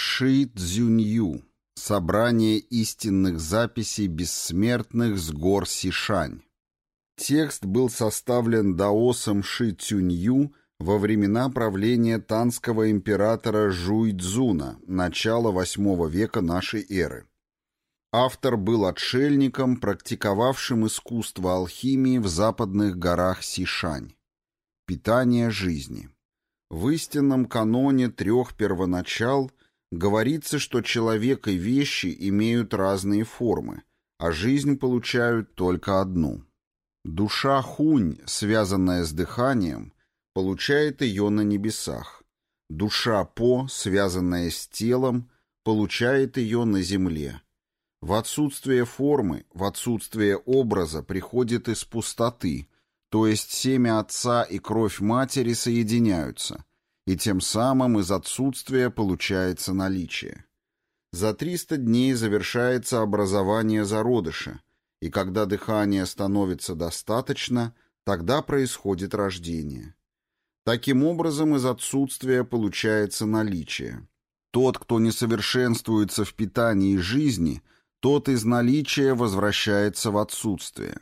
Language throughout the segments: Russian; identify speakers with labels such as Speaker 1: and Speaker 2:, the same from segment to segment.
Speaker 1: Ши Цзюнью. Собрание истинных записей бессмертных с гор Сишань. Текст был составлен даосом Ши Цюнью во времена правления танского императора Жуйцзуна, начала VIII века нашей эры. Автор был отшельником, практиковавшим искусство алхимии в западных горах Сишань. Питание жизни. В истинном каноне трех первоначал говорится, что человек и вещи имеют разные формы, а жизнь получают только одну. Душа хунь, связанная с дыханием, получает ее на небесах. Душа по, связанная с телом, получает ее на земле. В отсутствие формы, в отсутствие образа приходит из пустоты, то есть семя отца и кровь матери соединяются, и тем самым из отсутствия получается наличие. За 300 дней завершается образование зародыша, и когда дыхание становится достаточно, тогда происходит рождение. Таким образом, из отсутствия получается наличие. Тот, кто не совершенствуется в питании жизни, тот из наличия возвращается в отсутствие.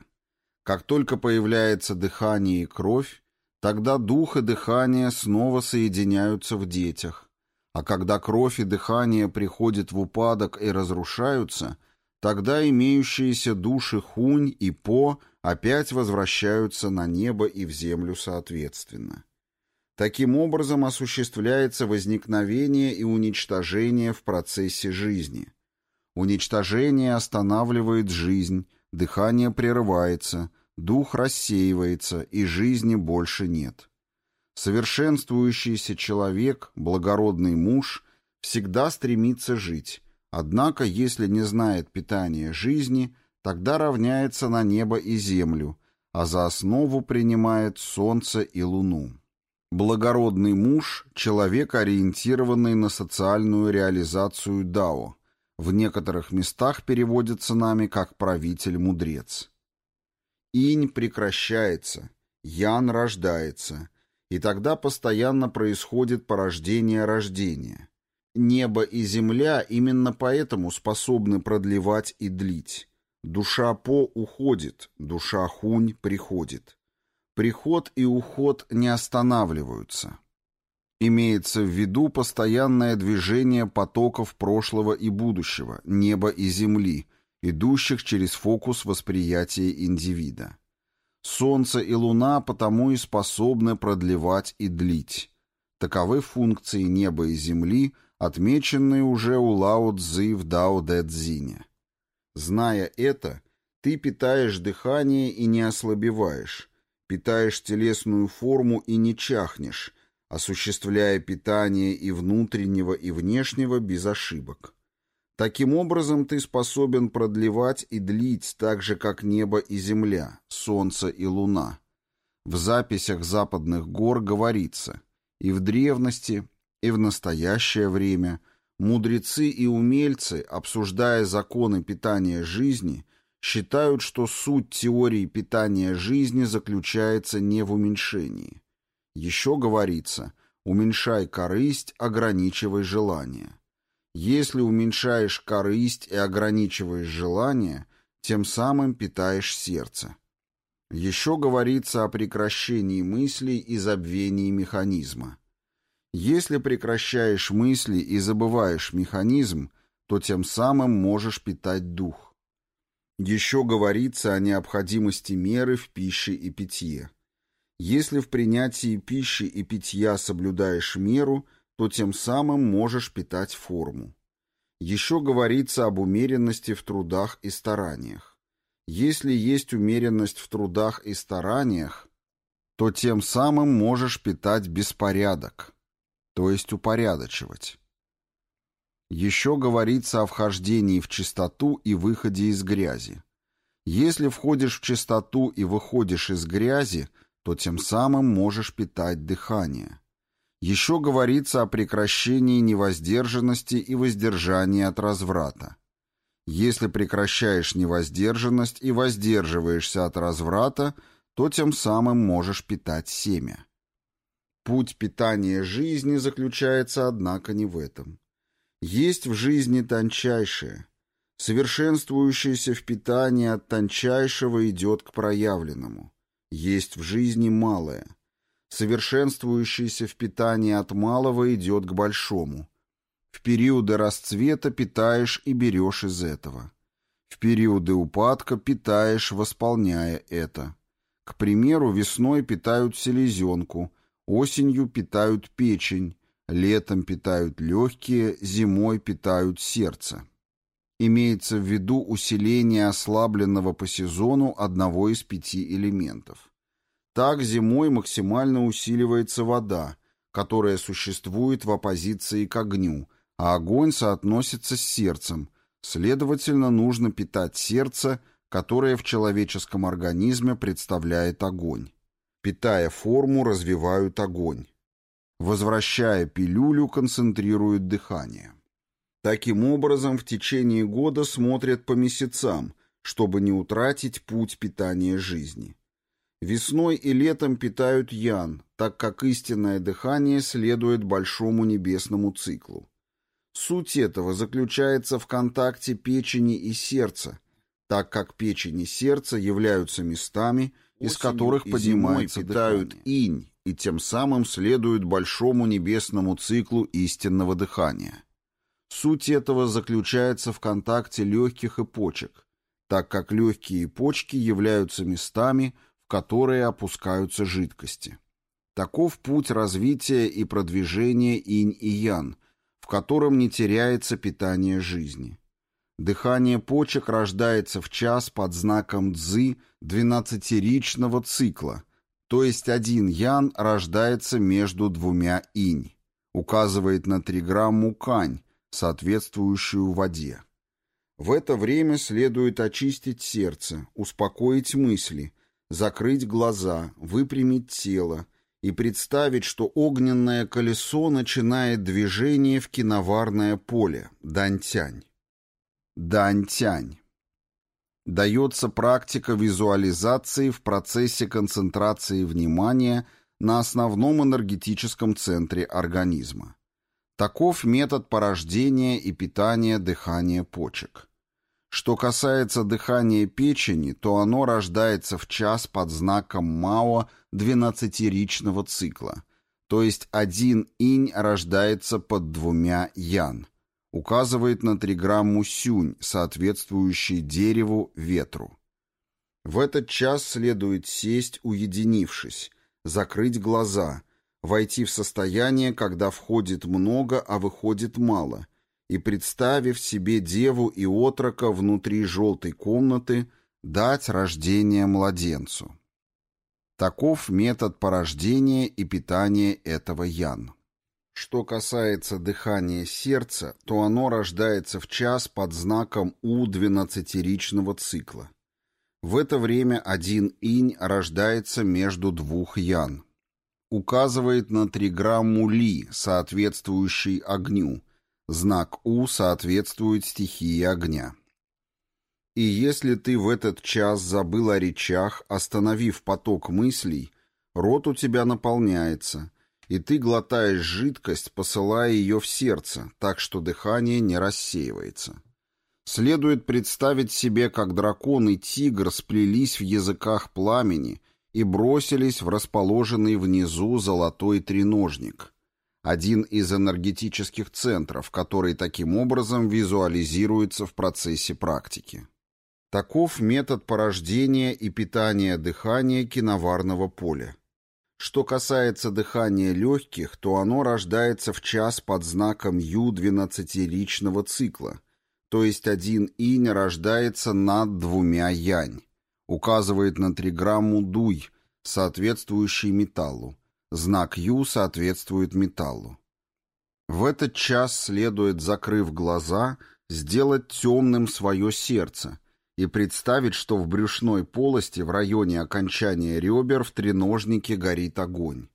Speaker 1: Как только появляется дыхание и кровь, тогда дух и дыхание снова соединяются в детях. А когда кровь и дыхание приходят в упадок и разрушаются, тогда имеющиеся души хунь и по опять возвращаются на небо и в землю соответственно. Таким образом осуществляется возникновение и уничтожение в процессе жизни. Уничтожение останавливает жизнь, дыхание прерывается, дух рассеивается, и жизни больше нет. Совершенствующийся человек, благородный муж, всегда стремится жить, однако, если не знает питания жизни, тогда равняется на небо и землю, а за основу принимает солнце и луну. Благородный муж – человек, ориентированный на социальную реализацию дао. В некоторых местах переводится нами как правитель-мудрец. Инь прекращается, ян рождается, и тогда постоянно происходит порождение рождения. Небо и земля именно поэтому способны продлевать и длить. Душа по уходит, душа хунь приходит. Приход и уход не останавливаются. Имеется в виду постоянное движение потоков прошлого и будущего, неба и земли, идущих через фокус восприятия индивида. Солнце и Луна потому и способны продлевать и длить. Таковы функции неба и земли, отмеченные уже у Лао Цзы в Дао Дэ Цзине. Зная это, ты питаешь дыхание и не ослабеваешь, питаешь телесную форму и не чахнешь, осуществляя питание и внутреннего, и внешнего без ошибок. Таким образом, ты способен продлевать и длить так же, как небо и земля, солнце и луна. В записях западных гор говорится, и в древности, и в настоящее время мудрецы и умельцы, обсуждая законы питания жизни, считают, что суть теории питания жизни заключается не в уменьшении. Еще говорится «уменьшай корысть, ограничивай желание». Если уменьшаешь корысть и ограничиваешь желание, тем самым питаешь сердце. Еще говорится о прекращении мыслей и забвении механизма. Если прекращаешь мысли и забываешь механизм, то тем самым можешь питать дух. Еще говорится о необходимости меры в пище и питье. Если в принятии пищи и питья соблюдаешь меру, то тем самым можешь питать форму. Еще говорится об умеренности в трудах и стараниях. Если есть умеренность в трудах и стараниях, то тем самым можешь питать беспорядок, то есть упорядочивать. Еще говорится о вхождении в чистоту и выходе из грязи. Если входишь в чистоту и выходишь из грязи, то тем самым можешь питать дыхание. Еще говорится о прекращении невоздержанности и воздержании от разврата. Если прекращаешь невоздержанность и воздерживаешься от разврата, то тем самым можешь питать семя. Путь питания жизни заключается, однако, не в этом. Есть в жизни тончайшее. Совершенствующееся в питании от тончайшего идет к проявленному. Есть в жизни малое. Совершенствующееся в питании от малого идет к большому. В периоды расцвета питаешь и берешь из этого. В периоды упадка питаешь, восполняя это. К примеру, весной питают селезенку, осенью питают печень, летом питают легкие, зимой питают сердце. Имеется в виду усиление ослабленного по сезону одного из пяти элементов. Так зимой максимально усиливается вода, которая существует в оппозиции к огню, а огонь соотносится с сердцем, следовательно, нужно питать сердце, которое в человеческом организме представляет огонь. Питая форму, развивают огонь. Возвращая пилюлю, концентрируют дыхание. Таким образом, в течение года смотрят по месяцам, чтобы не утратить путь питания жизни. Весной и летом питают ян, так как истинное дыхание следует большому небесному циклу. Суть этого заключается в контакте печени и сердца, так как печень и сердце являются местами, из которых поднимается питают дыхание. инь, и тем самым следуют большому небесному циклу истинного дыхания. Суть этого заключается в контакте легких и почек, так как легкие и почки являются местами, которые опускаются жидкости. Таков путь развития и продвижения инь и ян, в котором не теряется питание жизни. Дыхание почек рождается в час под знаком дзы двенадцатиричного цикла, то есть один ян рождается между двумя инь, указывает на триграмму кань, соответствующую воде. В это время следует очистить сердце, успокоить мысли, закрыть глаза, выпрямить тело и представить, что огненное колесо начинает движение в киноварное поле, дантянь. Дантянь дается практика визуализации в процессе концентрации внимания на основном энергетическом центре организма. Таков метод порождения и питания дыхания почек. Что касается дыхания печени, то оно рождается в час под знаком Мао двенадцатиричного цикла, то есть один инь рождается под двумя ян – указывает на триграмму сюнь, соответствующей дереву, ветру. В этот час следует сесть, уединившись, закрыть глаза, войти в состояние, когда входит много, а выходит мало, и, представив себе деву и отрока внутри желтой комнаты, дать рождение младенцу. Таков метод порождения и питания этого ян. Что касается дыхания сердца, то оно рождается в час под знаком У двенадцатиричного цикла. В это время один инь рождается между двух ян. Указывает на триграмму Ли, соответствующий огню. Знак У соответствует стихии огня. И если ты в этот час забыл о речах, остановив поток мыслей, рот у тебя наполняется – и ты глотаешь жидкость, посылая ее в сердце, так что дыхание не рассеивается. Следует представить себе, как дракон и тигр сплелись в языках пламени и бросились в расположенный внизу золотой треножник, один из энергетических центров, который таким образом визуализируется в процессе практики. Таков метод порождения и питания дыхания киноварного поля. Что касается дыхания легких, то оно рождается в час под знаком Ю двенадцатиричного цикла, то есть один инь рождается над двумя янь, указывает на триграмму дуй, соответствующий металлу. Знак Ю соответствует металлу. В этот час следует, закрыв глаза, сделать темным свое сердце – и представить, что в брюшной полости в районе окончания ребер в треножнике горит огонь.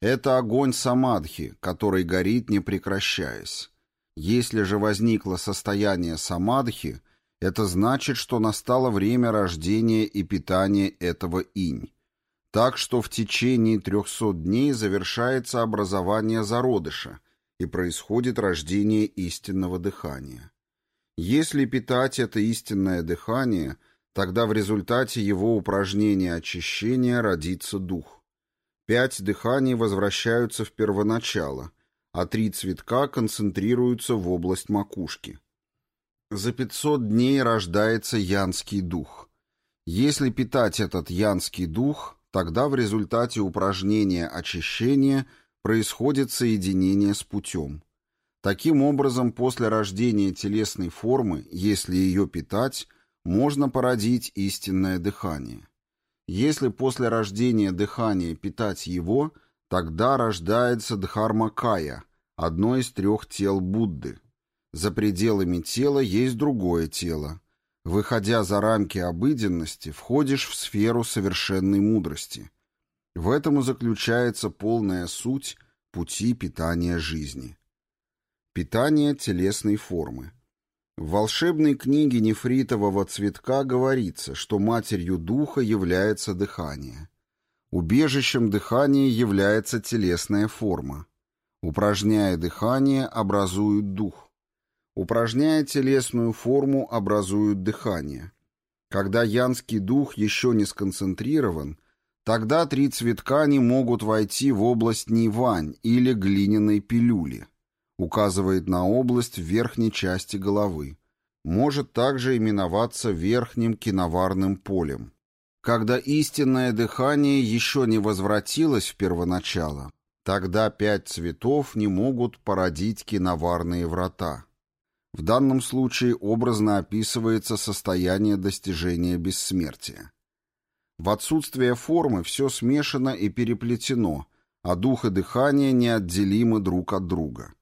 Speaker 1: Это огонь самадхи, который горит не прекращаясь. Если же возникло состояние самадхи, это значит, что настало время рождения и питания этого инь. Так что в течение 300 дней завершается образование зародыша, и происходит рождение истинного дыхания. Если питать это истинное дыхание, тогда в результате его упражнения очищения родится дух. Пять дыханий возвращаются в первоначало, а три цветка концентрируются в область макушки. За 500 дней рождается янский дух. Если питать этот янский дух, тогда в результате упражнения очищения происходит соединение с путем. Таким образом, после рождения телесной формы, если ее питать, можно породить истинное дыхание. Если после рождения дыхания питать его, тогда рождается Дхармакая, одно из трех тел Будды. За пределами тела есть другое тело. Выходя за рамки обыденности, входишь в сферу совершенной мудрости. В этом и заключается полная суть пути питания жизни. Питание телесной формы. В волшебной книге нефритового цветка говорится, что матерью духа является дыхание. Убежищем дыхания является телесная форма. Упражняя дыхание, образуют дух. Упражняя телесную форму, образуют дыхание. Когда янский дух еще не сконцентрирован, тогда три цветка не могут войти в область нивань или глиняной пилюли указывает на область в верхней части головы. Может также именоваться верхним киноварным полем. Когда истинное дыхание еще не возвратилось в первоначало, тогда пять цветов не могут породить киноварные врата. В данном случае образно описывается состояние достижения бессмертия. В отсутствие формы все смешано и переплетено, а дух и дыхание неотделимы друг от друга.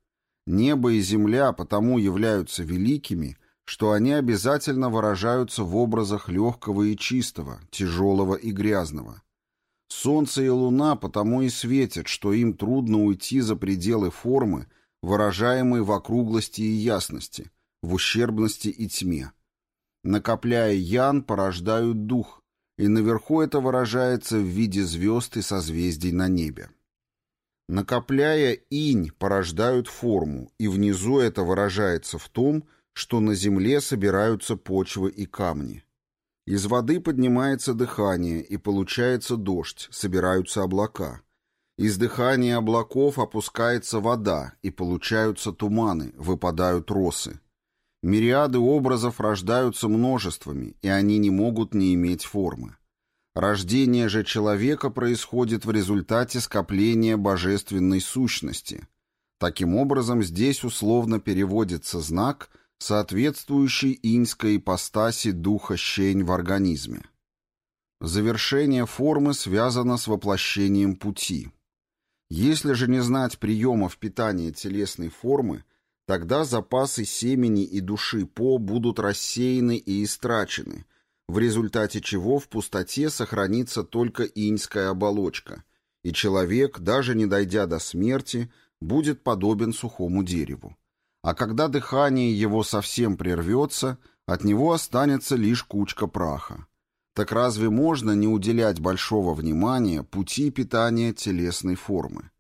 Speaker 1: Небо и земля потому являются великими, что они обязательно выражаются в образах легкого и чистого, тяжелого и грязного. Солнце и луна потому и светят, что им трудно уйти за пределы формы, выражаемой в округлости и ясности, в ущербности и тьме. Накопляя ян, порождают дух, и наверху это выражается в виде звезд и созвездий на небе. Накопляя инь, порождают форму, и внизу это выражается в том, что на земле собираются почвы и камни. Из воды поднимается дыхание, и получается дождь, собираются облака. Из дыхания облаков опускается вода, и получаются туманы, выпадают росы. Мириады образов рождаются множествами, и они не могут не иметь формы. Рождение же человека происходит в результате скопления божественной сущности. Таким образом, здесь условно переводится знак, соответствующий иньской ипостаси духа щень в организме. Завершение формы связано с воплощением пути. Если же не знать приемов питания телесной формы, тогда запасы семени и души По будут рассеяны и истрачены – в результате чего в пустоте сохранится только иньская оболочка, и человек, даже не дойдя до смерти, будет подобен сухому дереву. А когда дыхание его совсем прервется, от него останется лишь кучка праха. Так разве можно не уделять большого внимания пути питания телесной формы?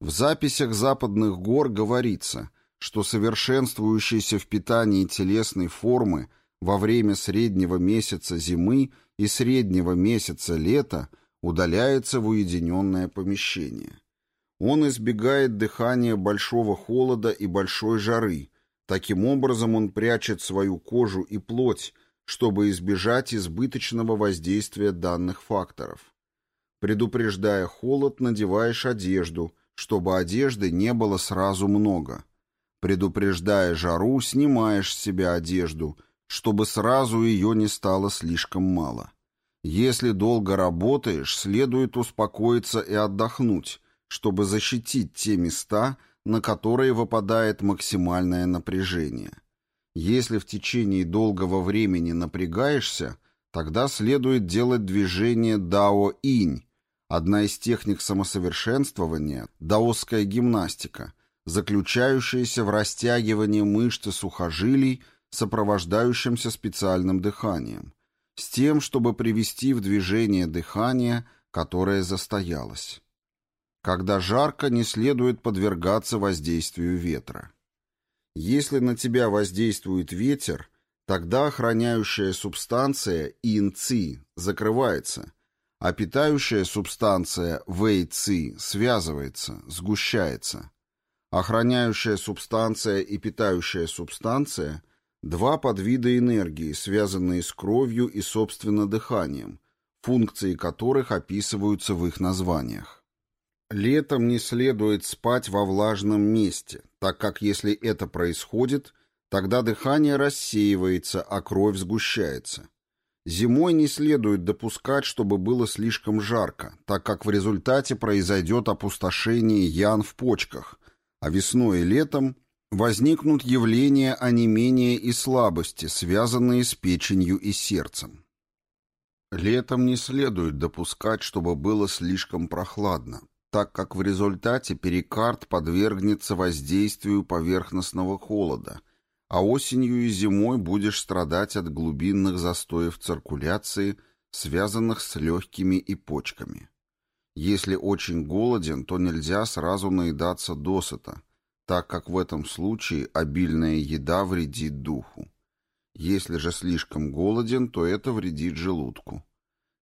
Speaker 1: В записях западных гор говорится, что совершенствующийся в питании телесной формы во время среднего месяца зимы и среднего месяца лета удаляется в уединенное помещение. Он избегает дыхания большого холода и большой жары. Таким образом он прячет свою кожу и плоть, чтобы избежать избыточного воздействия данных факторов. Предупреждая холод, надеваешь одежду, чтобы одежды не было сразу много. Предупреждая жару, снимаешь с себя одежду – чтобы сразу ее не стало слишком мало. Если долго работаешь, следует успокоиться и отдохнуть, чтобы защитить те места, на которые выпадает максимальное напряжение. Если в течение долгого времени напрягаешься, тогда следует делать движение дао-инь, одна из техник самосовершенствования, даосская гимнастика, заключающаяся в растягивании мышц и сухожилий сопровождающимся специальным дыханием, с тем, чтобы привести в движение дыхание, которое застоялось. Когда жарко, не следует подвергаться воздействию ветра. Если на тебя воздействует ветер, тогда охраняющая субстанция ин-ци закрывается, а питающая субстанция вэй-ци связывается, сгущается. Охраняющая субстанция и питающая субстанция – два подвида энергии, связанные с кровью и, собственно, дыханием, функции которых описываются в их названиях. Летом не следует спать во влажном месте, так как если это происходит, тогда дыхание рассеивается, а кровь сгущается. Зимой не следует допускать, чтобы было слишком жарко, так как в результате произойдет опустошение ян в почках, а весной и летом возникнут явления онемения и слабости, связанные с печенью и сердцем. Летом не следует допускать, чтобы было слишком прохладно, так как в результате перикард подвергнется воздействию поверхностного холода, а осенью и зимой будешь страдать от глубинных застоев циркуляции, связанных с легкими и почками. Если очень голоден, то нельзя сразу наедаться досыта, так как в этом случае обильная еда вредит духу. Если же слишком голоден, то это вредит желудку.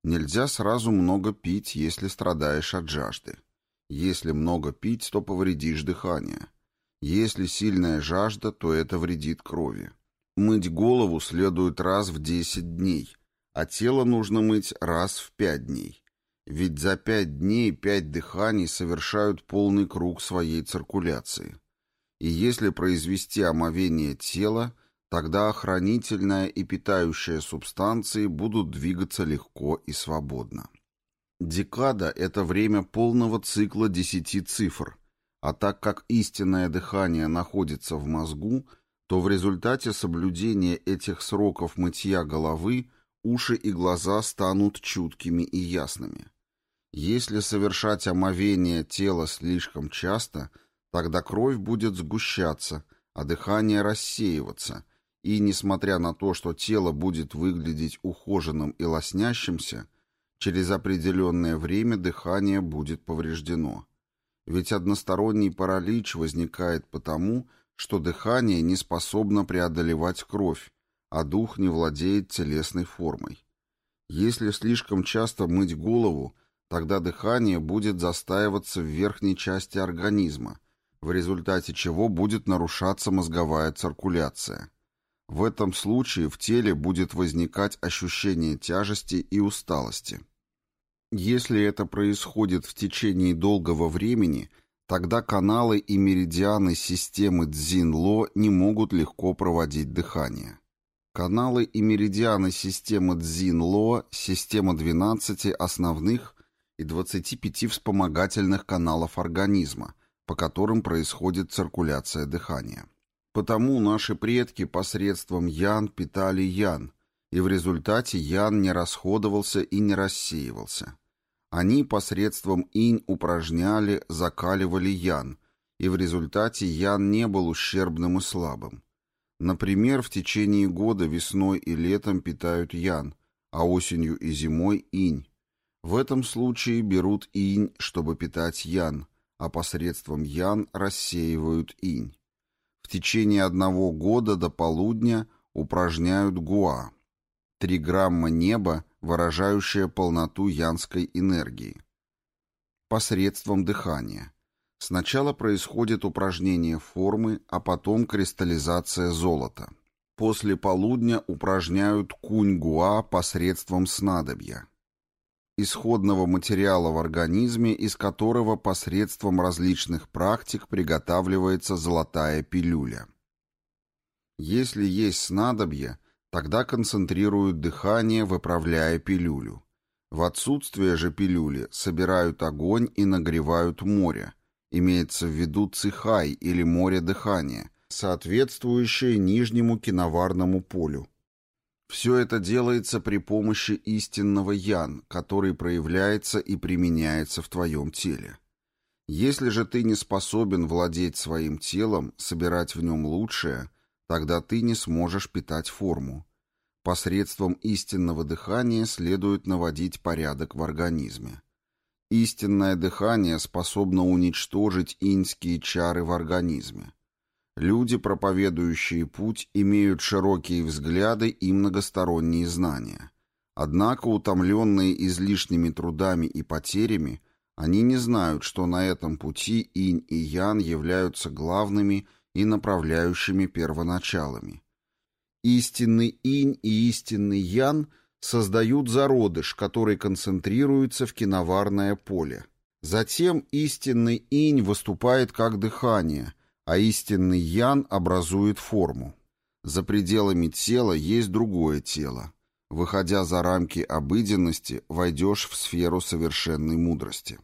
Speaker 1: Нельзя сразу много пить, если страдаешь от жажды. Если много пить, то повредишь дыхание. Если сильная жажда, то это вредит крови. Мыть голову следует раз в 10 дней, а тело нужно мыть раз в 5 дней. Ведь за пять дней пять дыханий совершают полный круг своей циркуляции. И если произвести омовение тела, тогда охранительная и питающая субстанции будут двигаться легко и свободно. Декада – это время полного цикла десяти цифр, а так как истинное дыхание находится в мозгу, то в результате соблюдения этих сроков мытья головы уши и глаза станут чуткими и ясными. Если совершать омовение тела слишком часто, тогда кровь будет сгущаться, а дыхание рассеиваться, и, несмотря на то, что тело будет выглядеть ухоженным и лоснящимся, через определенное время дыхание будет повреждено. Ведь односторонний паралич возникает потому, что дыхание не способно преодолевать кровь, а дух не владеет телесной формой. Если слишком часто мыть голову, Тогда дыхание будет застаиваться в верхней части организма, в результате чего будет нарушаться мозговая циркуляция. В этом случае в теле будет возникать ощущение тяжести и усталости. Если это происходит в течение долгого времени, тогда каналы и меридианы системы Цзин-Ло не могут легко проводить дыхание. Каналы и меридианы системы Цзин-Ло – система 12 основных и 25 вспомогательных каналов организма, по которым происходит циркуляция дыхания. Потому наши предки посредством ян питали ян, и в результате ян не расходовался и не рассеивался. Они посредством инь упражняли, закаливали ян, и в результате ян не был ущербным и слабым. Например, в течение года весной и летом питают ян, а осенью и зимой инь, в этом случае берут инь, чтобы питать ян, а посредством ян рассеивают инь. В течение одного года до полудня упражняют гуа. Три грамма неба, выражающее полноту янской энергии. Посредством дыхания. Сначала происходит упражнение формы, а потом кристаллизация золота. После полудня упражняют кунь-гуа посредством снадобья исходного материала в организме, из которого посредством различных практик приготавливается золотая пилюля. Если есть снадобье, тогда концентрируют дыхание, выправляя пилюлю. В отсутствие же пилюли собирают огонь и нагревают море. Имеется в виду цихай или море дыхания, соответствующее нижнему киноварному полю. Все это делается при помощи истинного ян, который проявляется и применяется в твоем теле. Если же ты не способен владеть своим телом, собирать в нем лучшее, тогда ты не сможешь питать форму. Посредством истинного дыхания следует наводить порядок в организме. Истинное дыхание способно уничтожить иньские чары в организме. Люди, проповедующие путь, имеют широкие взгляды и многосторонние знания. Однако, утомленные излишними трудами и потерями, они не знают, что на этом пути инь и ян являются главными и направляющими первоначалами. Истинный инь и истинный ян создают зародыш, который концентрируется в киноварное поле. Затем истинный инь выступает как дыхание, а истинный ян образует форму. За пределами тела есть другое тело. Выходя за рамки обыденности, войдешь в сферу совершенной мудрости.